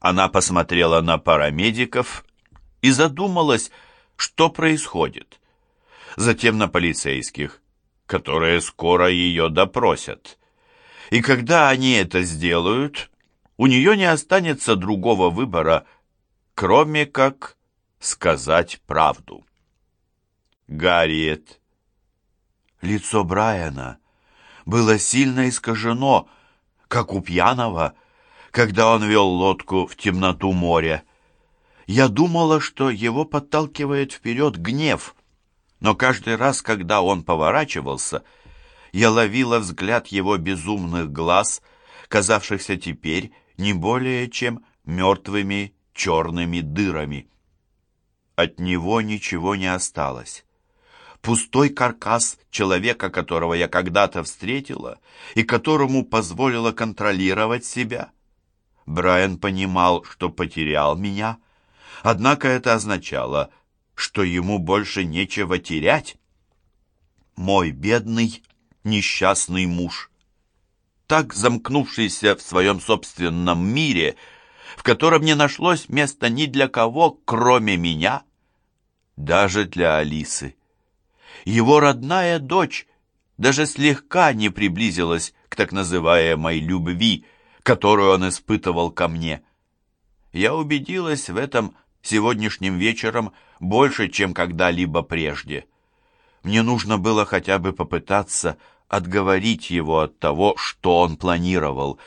Она посмотрела на парамедиков и задумалась, что происходит. Затем на полицейских, которые скоро ее допросят. И когда они это сделают, у нее не останется другого выбора, кроме как сказать правду. Гарриет. Лицо Брайана было сильно искажено, как у пьяного, когда он вел лодку в темноту моря. Я думала, что его подталкивает вперед гнев, но каждый раз, когда он поворачивался, я ловила взгляд его безумных глаз, казавшихся теперь не более чем мертвыми черными дырами. От него ничего не осталось. Пустой каркас человека, которого я когда-то встретила и которому позволила контролировать себя. Брайан понимал, что потерял меня, однако это означало, что ему больше нечего терять. Мой бедный, несчастный муж, так замкнувшийся в своем собственном мире, в котором не нашлось места ни для кого, кроме меня, даже для Алисы. Его родная дочь даже слегка не приблизилась к так называемой любви, которую он испытывал ко мне. Я убедилась в этом сегодняшним вечером больше, чем когда-либо прежде. Мне нужно было хотя бы попытаться отговорить его от того, что он планировал,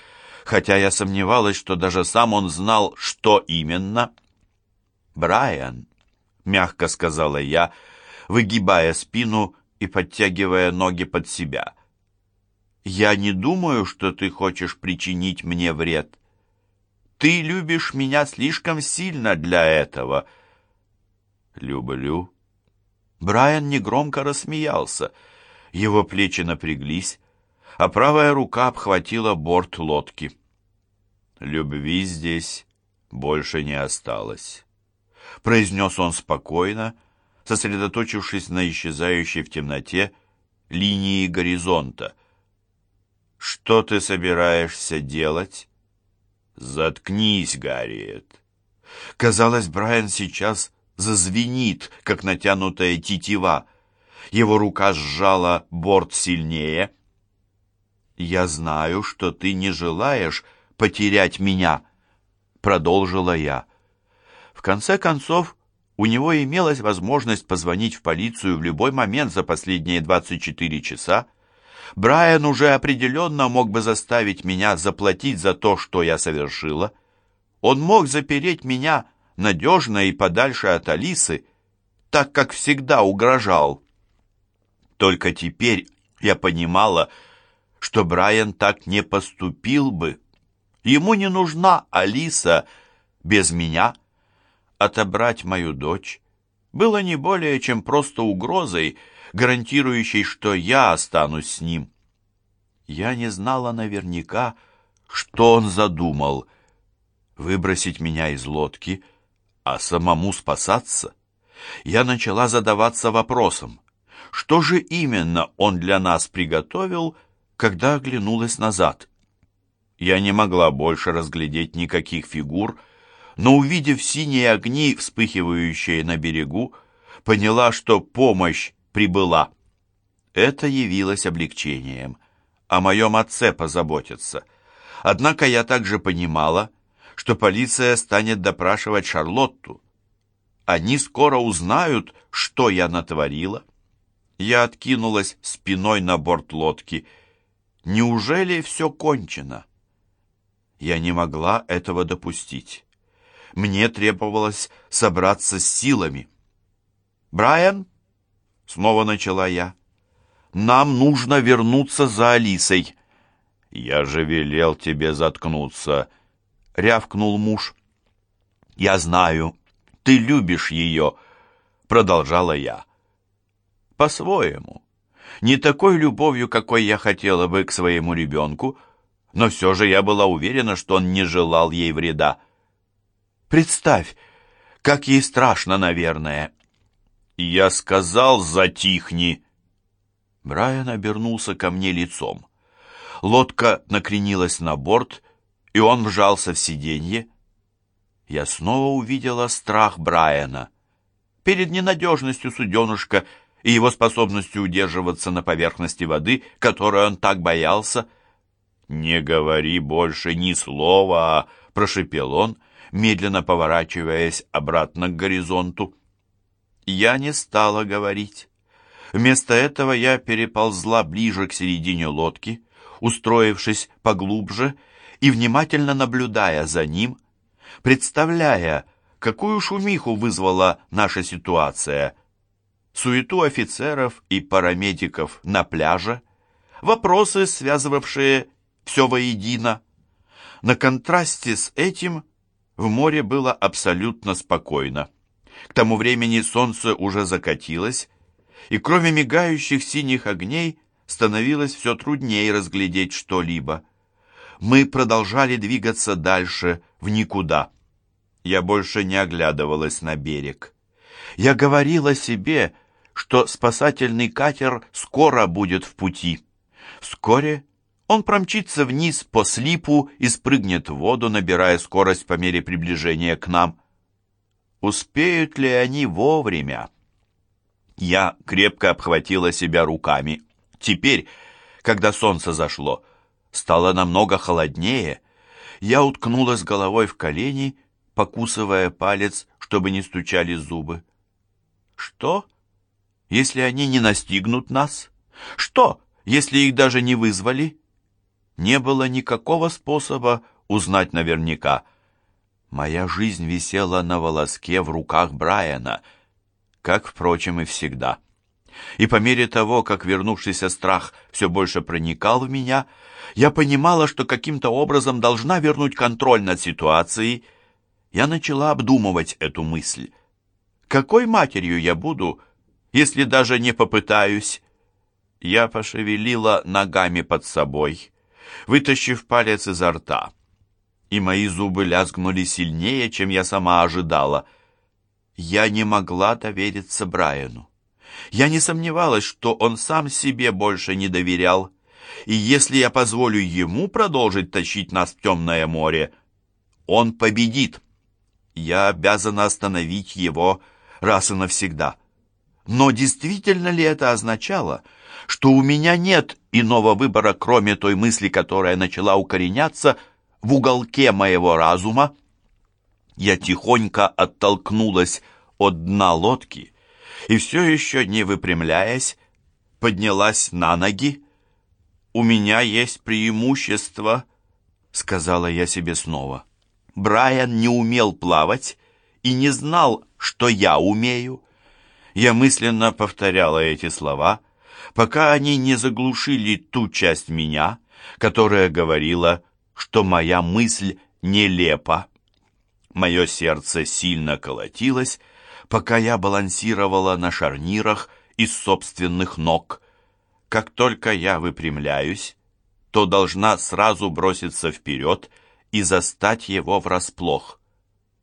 хотя я сомневалась, что даже сам он знал, что именно. «Брайан», — мягко сказала я, выгибая спину и подтягивая ноги под себя, — «я не думаю, что ты хочешь причинить мне вред». Ты любишь меня слишком сильно для этого». «Люблю». Брайан негромко рассмеялся. Его плечи напряглись, а правая рука обхватила борт лодки. «Любви здесь больше не осталось», — произнес он спокойно, сосредоточившись на исчезающей в темноте линии горизонта. «Что ты собираешься делать?» «Заткнись, Гарриет!» Казалось, Брайан сейчас зазвенит, как натянутая тетива. Его рука сжала борт сильнее. «Я знаю, что ты не желаешь потерять меня», — продолжила я. В конце концов, у него имелась возможность позвонить в полицию в любой момент за последние 24 часа, Брайан уже определенно мог бы заставить меня заплатить за то, что я совершила. Он мог запереть меня надежно и подальше от Алисы, так как всегда угрожал. Только теперь я понимала, что Брайан так не поступил бы. Ему не нужна Алиса без меня. Отобрать мою дочь было не более чем просто угрозой, гарантирующей, что я останусь с ним. Я не знала наверняка, что он задумал. Выбросить меня из лодки, а самому спасаться? Я начала задаваться вопросом, что же именно он для нас приготовил, когда оглянулась назад. Я не могла больше разглядеть никаких фигур, но, увидев синие огни, вспыхивающие на берегу, поняла, что помощь прибыла. Это явилось облегчением. О моем отце позаботиться. Однако я также понимала, что полиция станет допрашивать Шарлотту. Они скоро узнают, что я натворила. Я откинулась спиной на борт лодки. Неужели все кончено? Я не могла этого допустить. Мне требовалось собраться с силами. «Брайан?» Снова начала я. «Нам нужно вернуться за Алисой». «Я же велел тебе заткнуться», — рявкнул муж. «Я знаю, ты любишь ее», — продолжала я. «По-своему. Не такой любовью, какой я хотела бы к своему ребенку, но все же я была уверена, что он не желал ей вреда. Представь, как ей страшно, наверное, «Я сказал, затихни!» Брайан обернулся ко мне лицом. Лодка накренилась на борт, и он вжался в сиденье. я снова увидела страх Брайана. Перед ненадежностью суденушка и его способностью удерживаться на поверхности воды, которой он так боялся. «Не говори больше ни слова!» — прошепел он, медленно поворачиваясь обратно к горизонту. Я не стала говорить. Вместо этого я переползла ближе к середине лодки, устроившись поглубже и внимательно наблюдая за ним, представляя, какую шумиху вызвала наша ситуация. Суету офицеров и парамедиков на пляже, вопросы, связывавшие все воедино. На контрасте с этим в море было абсолютно спокойно. К тому времени солнце уже закатилось, и кроме мигающих синих огней становилось все труднее разглядеть что-либо. Мы продолжали двигаться дальше, в никуда. Я больше не оглядывалась на берег. Я говорила себе, что спасательный катер скоро будет в пути. Вскоре он промчится вниз по слипу и спрыгнет в воду, набирая скорость по мере приближения к нам. Успеют ли они вовремя? Я крепко обхватила себя руками. Теперь, когда солнце зашло, стало намного холоднее. Я уткнулась головой в колени, покусывая палец, чтобы не стучали зубы. Что, если они не настигнут нас? Что, если их даже не вызвали? Не было никакого способа узнать наверняка. Моя жизнь висела на волоске в руках Брайана, как, впрочем, и всегда. И по мере того, как вернувшийся страх все больше проникал в меня, я понимала, что каким-то образом должна вернуть контроль над ситуацией. Я начала обдумывать эту мысль. Какой матерью я буду, если даже не попытаюсь? Я пошевелила ногами под собой, вытащив палец изо рта и мои зубы лязгнули сильнее, чем я сама ожидала. Я не могла довериться Брайану. Я не сомневалась, что он сам себе больше не доверял. И если я позволю ему продолжить тащить нас в темное море, он победит. Я обязана остановить его раз и навсегда. Но действительно ли это означало, что у меня нет иного выбора, кроме той мысли, которая начала укореняться – в уголке моего разума. Я тихонько оттолкнулась от дна лодки и все еще не выпрямляясь, поднялась на ноги. «У меня есть преимущество», — сказала я себе снова. Брайан не умел плавать и не знал, что я умею. Я мысленно повторяла эти слова, пока они не заглушили ту часть меня, которая говорила что моя мысль нелепа. Мое сердце сильно колотилось, пока я балансировала на шарнирах из собственных ног. Как только я выпрямляюсь, то должна сразу броситься вперед и застать его врасплох.